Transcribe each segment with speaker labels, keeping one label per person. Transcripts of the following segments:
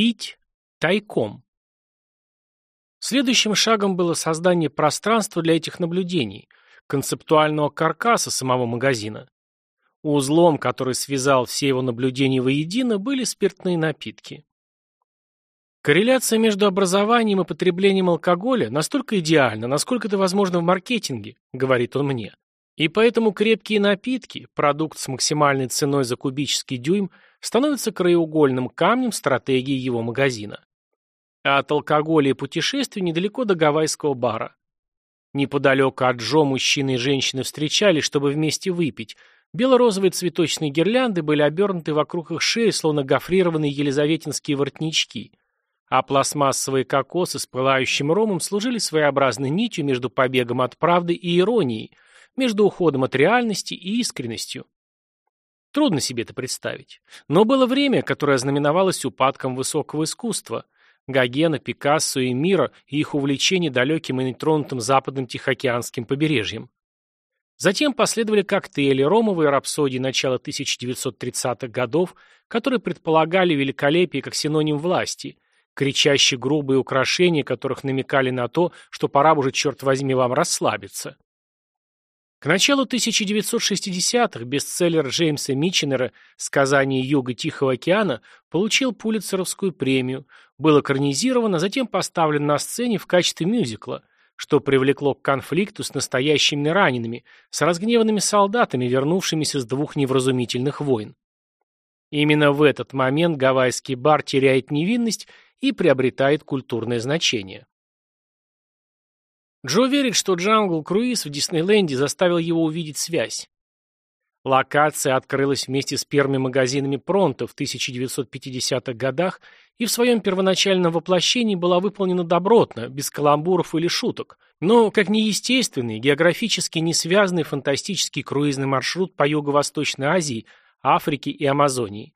Speaker 1: Пить тайком. Следующим шагом было создание пространства для этих наблюдений, концептуального каркаса самого магазина. Узлом, который связал все его наблюдения воедино, были спиртные напитки. Корреляция между образованием и потреблением алкоголя настолько идеальна, насколько это возможно в маркетинге, говорит он мне. И поэтому крепкие напитки, продукт с максимальной ценой за кубический дюйм, становятся краеугольным камнем стратегии его магазина. А от алкоголя и путешествий недалеко до гавайского бара. Неподалеку от Джо мужчины и женщины встречались, чтобы вместе выпить. Бело-розовые цветочные гирлянды были обернуты вокруг их шеи, словно гофрированные елизаветинские воротнички. А пластмассовые кокосы с пылающим ромом служили своеобразной нитью между побегом от правды и иронией, между уходом от реальности и искренностью. Трудно себе это представить. Но было время, которое знаменовалось упадком высокого искусства. Гогена, Пикассо и Мира и их увлечение далеким и нетронутым западным Тихоокеанским побережьем. Затем последовали коктейли, ромовые рапсодии начала 1930-х годов, которые предполагали великолепие как синоним власти, кричащие грубые украшения, которых намекали на то, что пора уже, черт возьми, вам расслабиться. К началу 1960-х бестселлер Джеймса Митченера «Сказание юга Тихого океана» получил Пулитцеровскую премию, был экранизирован, а затем поставлен на сцене в качестве мюзикла, что привлекло к конфликту с настоящими ранеными, с разгневанными солдатами, вернувшимися с двух невразумительных войн. Именно в этот момент гавайский бар теряет невинность и приобретает культурное значение. Джо верит, что Джангл Круиз в Диснейленде заставил его увидеть связь. Локация открылась вместе с первыми магазинами Пронто в 1950-х годах и в своем первоначальном воплощении была выполнена добротно, без каламбуров или шуток, но как неестественный, географически не связанный фантастический круизный маршрут по Юго-Восточной Азии, Африке и Амазонии.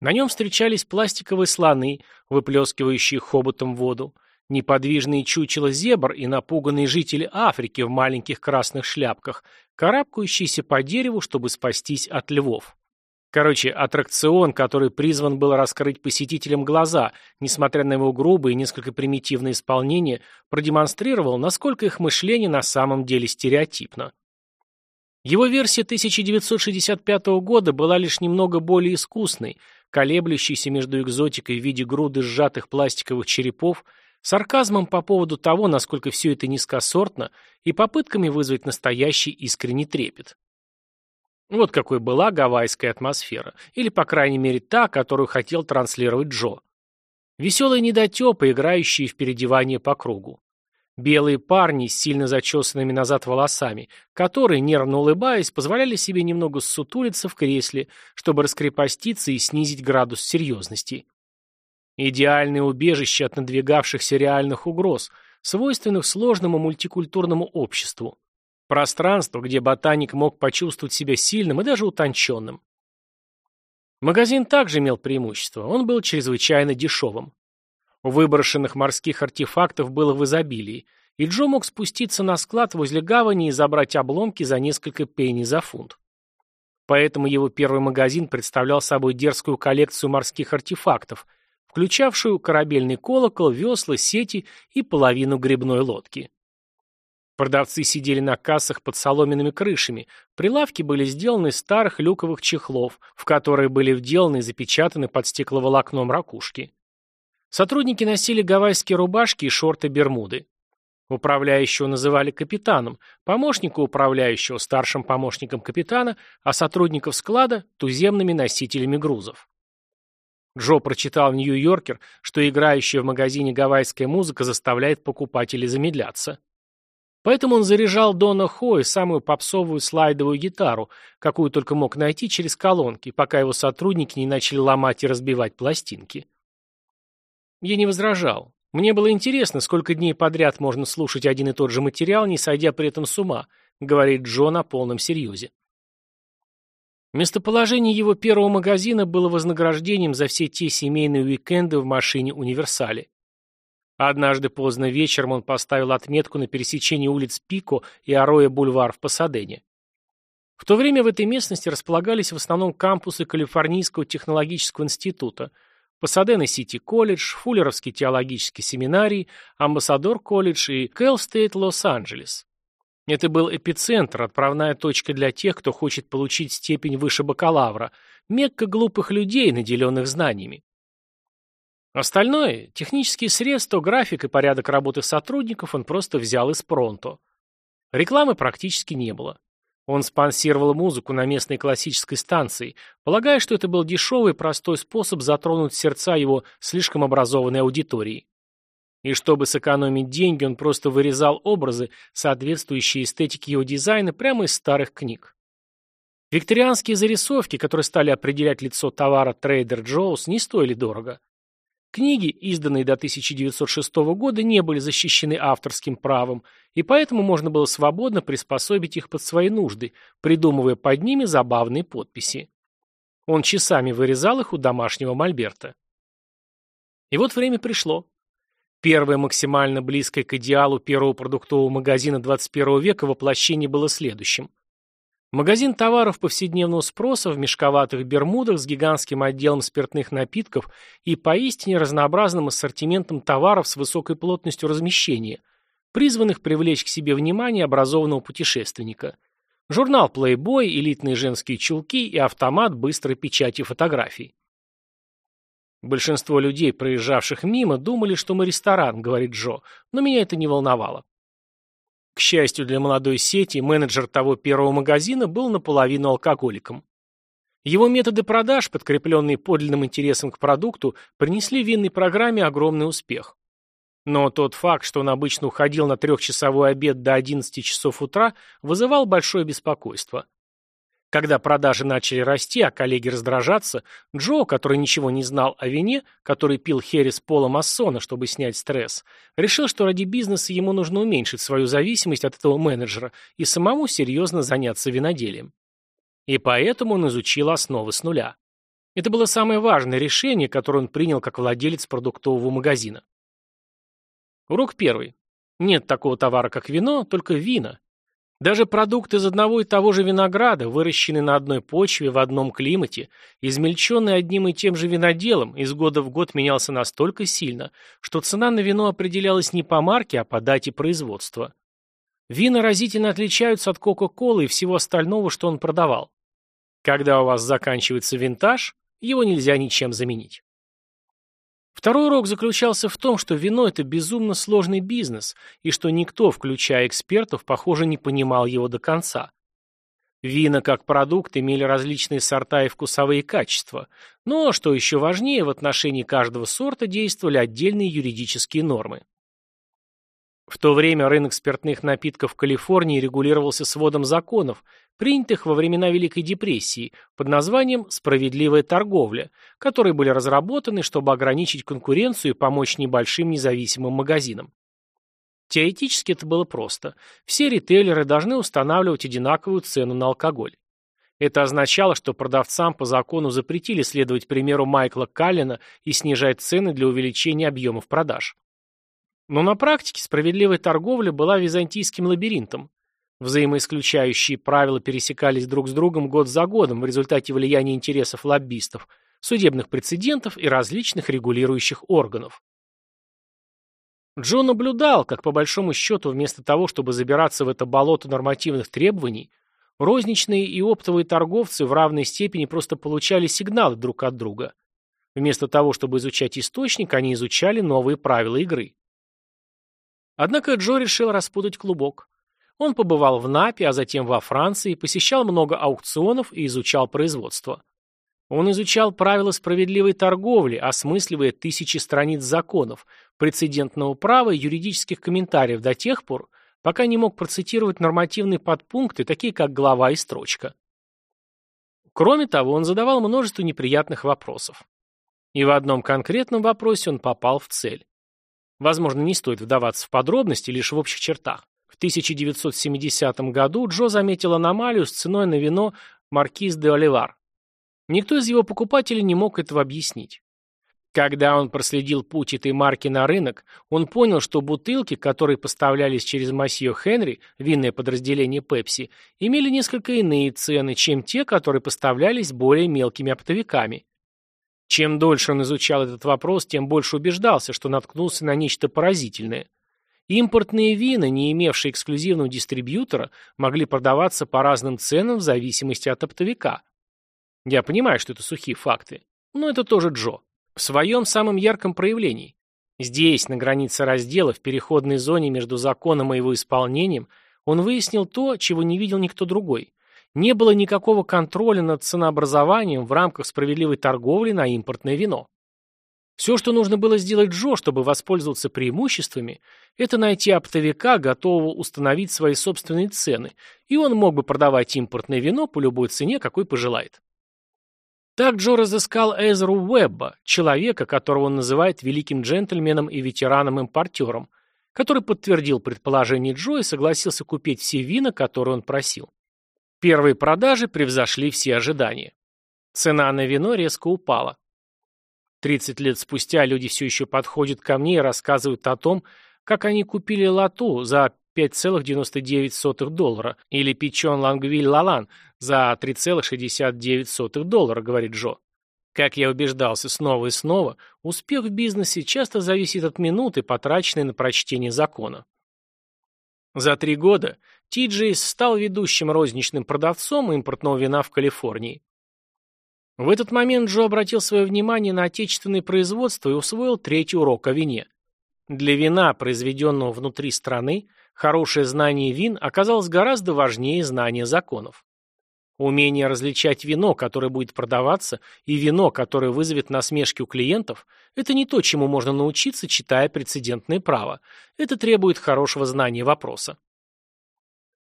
Speaker 1: На нем встречались пластиковые слоны, выплескивающие хоботом воду, Неподвижные чучела зебр и напуганные жители Африки в маленьких красных шляпках, карабкающиеся по дереву, чтобы спастись от львов. Короче, аттракцион, который призван был раскрыть посетителям глаза, несмотря на его грубое и несколько примитивное исполнение, продемонстрировал, насколько их мышление на самом деле стереотипно. Его версия 1965 года была лишь немного более искусной, колеблющейся между экзотикой в виде груды сжатых пластиковых черепов сарказмом по поводу того, насколько все это низкосортно, и попытками вызвать настоящий искренний трепет. Вот какой была гавайская атмосфера, или, по крайней мере, та, которую хотел транслировать Джо. Веселые недотепы, играющие в переодевание по кругу. Белые парни с сильно зачесанными назад волосами, которые, нервно улыбаясь, позволяли себе немного ссутулиться в кресле, чтобы раскрепоститься и снизить градус серьезности. Идеальное убежище от надвигавшихся реальных угроз, свойственных сложному мультикультурному обществу. Пространство, где ботаник мог почувствовать себя сильным и даже утонченным. Магазин также имел преимущество, он был чрезвычайно дешевым. Выброшенных морских артефактов было в изобилии, и Джо мог спуститься на склад возле гавани и забрать обломки за несколько пенни за фунт. Поэтому его первый магазин представлял собой дерзкую коллекцию морских артефактов – включавшую корабельный колокол, весла, сети и половину грибной лодки. Продавцы сидели на кассах под соломенными крышами, прилавки были сделаны из старых люковых чехлов, в которые были вделаны и запечатаны под стекловолокном ракушки. Сотрудники носили гавайские рубашки и шорты-бермуды. Управляющего называли капитаном, помощника управляющего – старшим помощником капитана, а сотрудников склада – туземными носителями грузов. Джо прочитал в Нью-Йоркер, что играющая в магазине гавайская музыка заставляет покупателей замедляться. Поэтому он заряжал Дона Хои самую попсовую слайдовую гитару, какую только мог найти через колонки, пока его сотрудники не начали ломать и разбивать пластинки. Я не возражал. Мне было интересно, сколько дней подряд можно слушать один и тот же материал, не сойдя при этом с ума, говорит Джо на полном серьезе. Местоположение его первого магазина было вознаграждением за все те семейные уикенды в машине «Универсале». Однажды поздно вечером он поставил отметку на пересечении улиц Пико и Ароя-Бульвар в Пасадене. В то время в этой местности располагались в основном кампусы Калифорнийского технологического института, Пасадена Сити колледж, Фуллеровский теологический семинарий, Амбассадор колледж и Кэл Стейт Лос-Анджелес. Это был эпицентр, отправная точка для тех, кто хочет получить степень выше бакалавра, мекка глупых людей, наделенных знаниями. Остальное, технические средства, график и порядок работы сотрудников он просто взял из Пронто. Рекламы практически не было. Он спонсировал музыку на местной классической станции, полагая, что это был дешевый простой способ затронуть сердца его слишком образованной аудитории. И чтобы сэкономить деньги, он просто вырезал образы, соответствующие эстетике его дизайна, прямо из старых книг. Викторианские зарисовки, которые стали определять лицо товара Trader Joe's, не стоили дорого. Книги, изданные до 1906 года, не были защищены авторским правом, и поэтому можно было свободно приспособить их под свои нужды, придумывая под ними забавные подписи. Он часами вырезал их у домашнего мольберта. И вот время пришло. Первое максимально близкое к идеалу первого продуктового магазина 21 века воплощение было следующим. Магазин товаров повседневного спроса в мешковатых бермудах с гигантским отделом спиртных напитков и поистине разнообразным ассортиментом товаров с высокой плотностью размещения, призванных привлечь к себе внимание образованного путешественника. Журнал Playboy, элитные женские чулки и автомат быстрой печати фотографий. Большинство людей, проезжавших мимо, думали, что мы ресторан, говорит Джо, но меня это не волновало. К счастью для молодой сети, менеджер того первого магазина был наполовину алкоголиком. Его методы продаж, подкрепленные подлинным интересом к продукту, принесли винной программе огромный успех. Но тот факт, что он обычно уходил на трехчасовой обед до 11 часов утра, вызывал большое беспокойство. Когда продажи начали расти, а коллеги раздражаться, Джо, который ничего не знал о вине, который пил херес Пола Массона, чтобы снять стресс, решил, что ради бизнеса ему нужно уменьшить свою зависимость от этого менеджера и самому серьезно заняться виноделием. И поэтому он изучил основы с нуля. Это было самое важное решение, которое он принял как владелец продуктового магазина. Урок первый. Нет такого товара, как вино, только вина. Даже продукт из одного и того же винограда, выращенный на одной почве, в одном климате, измельченный одним и тем же виноделом, из года в год менялся настолько сильно, что цена на вино определялась не по марке, а по дате производства. Вина разительно отличаются от Кока-Колы и всего остального, что он продавал. Когда у вас заканчивается винтаж, его нельзя ничем заменить. Второй урок заключался в том, что вино – это безумно сложный бизнес, и что никто, включая экспертов, похоже, не понимал его до конца. Вина как продукт имели различные сорта и вкусовые качества, но, что еще важнее, в отношении каждого сорта действовали отдельные юридические нормы. В то время рынок спиртных напитков в Калифорнии регулировался сводом законов, принятых во времена Великой депрессии, под названием «справедливая торговля», которые были разработаны, чтобы ограничить конкуренцию и помочь небольшим независимым магазинам. Теоретически это было просто. Все ритейлеры должны устанавливать одинаковую цену на алкоголь. Это означало, что продавцам по закону запретили следовать примеру Майкла Каллина и снижать цены для увеличения объемов продаж. Но на практике справедливая торговля была византийским лабиринтом. Взаимоисключающие правила пересекались друг с другом год за годом в результате влияния интересов лоббистов, судебных прецедентов и различных регулирующих органов. Джо наблюдал, как по большому счету вместо того, чтобы забираться в это болото нормативных требований, розничные и оптовые торговцы в равной степени просто получали сигналы друг от друга. Вместо того, чтобы изучать источник, они изучали новые правила игры. Однако Джо решил распутать клубок. Он побывал в Напе, а затем во Франции, посещал много аукционов и изучал производство. Он изучал правила справедливой торговли, осмысливая тысячи страниц законов, прецедентного права и юридических комментариев до тех пор, пока не мог процитировать нормативные подпункты, такие как глава и строчка. Кроме того, он задавал множество неприятных вопросов. И в одном конкретном вопросе он попал в цель. Возможно, не стоит вдаваться в подробности, лишь в общих чертах. В 1970 году Джо заметил аномалию с ценой на вино «Маркиз де Оливар». Никто из его покупателей не мог этого объяснить. Когда он проследил путь этой марки на рынок, он понял, что бутылки, которые поставлялись через Масье Хенри, винное подразделение Пепси, имели несколько иные цены, чем те, которые поставлялись более мелкими оптовиками. Чем дольше он изучал этот вопрос, тем больше убеждался, что наткнулся на нечто поразительное. Импортные вина, не имевшие эксклюзивного дистрибьютора, могли продаваться по разным ценам в зависимости от оптовика. Я понимаю, что это сухие факты, но это тоже Джо. В своем самом ярком проявлении. Здесь, на границе раздела, в переходной зоне между законом и его исполнением, он выяснил то, чего не видел никто другой. Не было никакого контроля над ценообразованием в рамках справедливой торговли на импортное вино. Все, что нужно было сделать Джо, чтобы воспользоваться преимуществами, это найти оптовика, готового установить свои собственные цены, и он мог бы продавать импортное вино по любой цене, какой пожелает. Так Джо разыскал Эзру Уэбба, человека, которого он называет великим джентльменом и ветераном-импортером, который подтвердил предположение Джо и согласился купить все вина, которые он просил. Первые продажи превзошли все ожидания. Цена на вино резко упала. 30 лет спустя люди все еще подходят ко мне и рассказывают о том, как они купили лату за 5,99 доллара или печен лангвиль лалан за 3,69 доллара, говорит Джо. Как я убеждался снова и снова, успех в бизнесе часто зависит от минуты, потраченной на прочтение закона. За три года Ти стал ведущим розничным продавцом импортного вина в Калифорнии. В этот момент Джо обратил свое внимание на отечественное производство и усвоил третий урок о вине. Для вина, произведенного внутри страны, хорошее знание вин оказалось гораздо важнее знания законов. Умение различать вино, которое будет продаваться, и вино, которое вызовет насмешки у клиентов, это не то, чему можно научиться, читая прецедентное право. Это требует хорошего знания вопроса.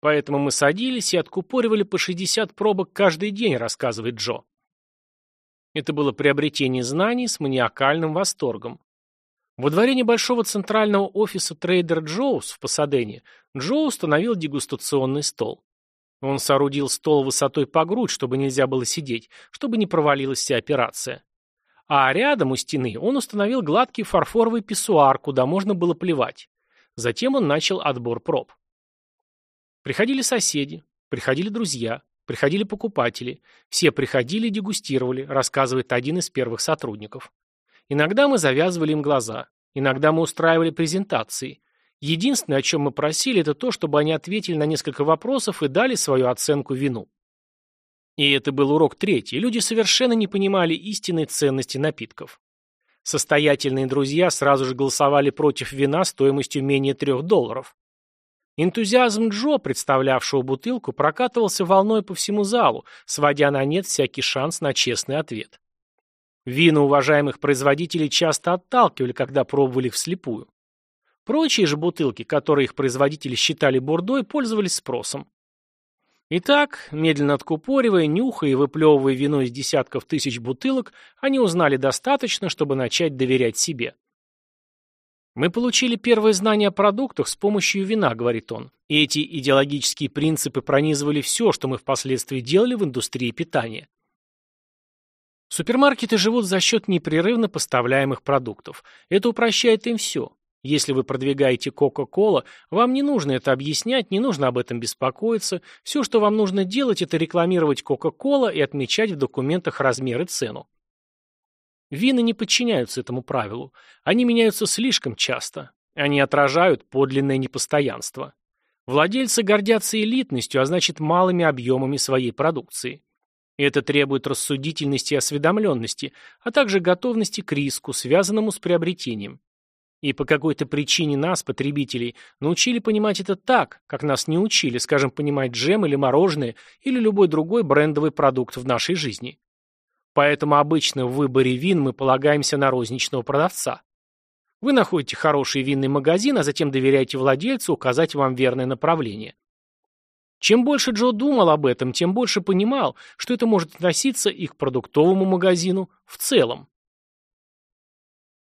Speaker 1: Поэтому мы садились и откупоривали по 60 пробок каждый день, рассказывает Джо. Это было приобретение знаний с маниакальным восторгом. Во дворе небольшого центрального офиса трейдер Джоус в Пасадене Джо установил дегустационный стол. Он соорудил стол высотой по грудь, чтобы нельзя было сидеть, чтобы не провалилась вся операция. А рядом у стены он установил гладкий фарфоровый писсуар, куда можно было плевать. Затем он начал отбор проб. Приходили соседи, приходили друзья. Приходили покупатели. Все приходили и дегустировали, рассказывает один из первых сотрудников. Иногда мы завязывали им глаза. Иногда мы устраивали презентации. Единственное, о чем мы просили, это то, чтобы они ответили на несколько вопросов и дали свою оценку вину. И это был урок третий. Люди совершенно не понимали истинной ценности напитков. Состоятельные друзья сразу же голосовали против вина стоимостью менее трех долларов. Энтузиазм Джо, представлявшего бутылку, прокатывался волной по всему залу, сводя на нет всякий шанс на честный ответ. Вина уважаемых производителей часто отталкивали, когда пробовали вслепую. Прочие же бутылки, которые их производители считали бурдой, пользовались спросом. Итак, медленно откупоривая, нюхая и выплевывая вино из десятков тысяч бутылок, они узнали достаточно, чтобы начать доверять себе. «Мы получили первые знания о продуктах с помощью вина», — говорит он. И эти идеологические принципы пронизывали все, что мы впоследствии делали в индустрии питания. Супермаркеты живут за счет непрерывно поставляемых продуктов. Это упрощает им все. Если вы продвигаете Coca-Cola, вам не нужно это объяснять, не нужно об этом беспокоиться. Все, что вам нужно делать, это рекламировать Coca-Cola и отмечать в документах размер и цену. Вины не подчиняются этому правилу. Они меняются слишком часто. Они отражают подлинное непостоянство. Владельцы гордятся элитностью, а значит малыми объемами своей продукции. Это требует рассудительности и осведомленности, а также готовности к риску, связанному с приобретением. И по какой-то причине нас, потребителей, научили понимать это так, как нас не учили, скажем, понимать джем или мороженое или любой другой брендовый продукт в нашей жизни. Поэтому обычно в выборе вин мы полагаемся на розничного продавца. Вы находите хороший винный магазин, а затем доверяете владельцу указать вам верное направление. Чем больше Джо думал об этом, тем больше понимал, что это может относиться и к продуктовому магазину в целом.